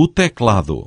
o teclado.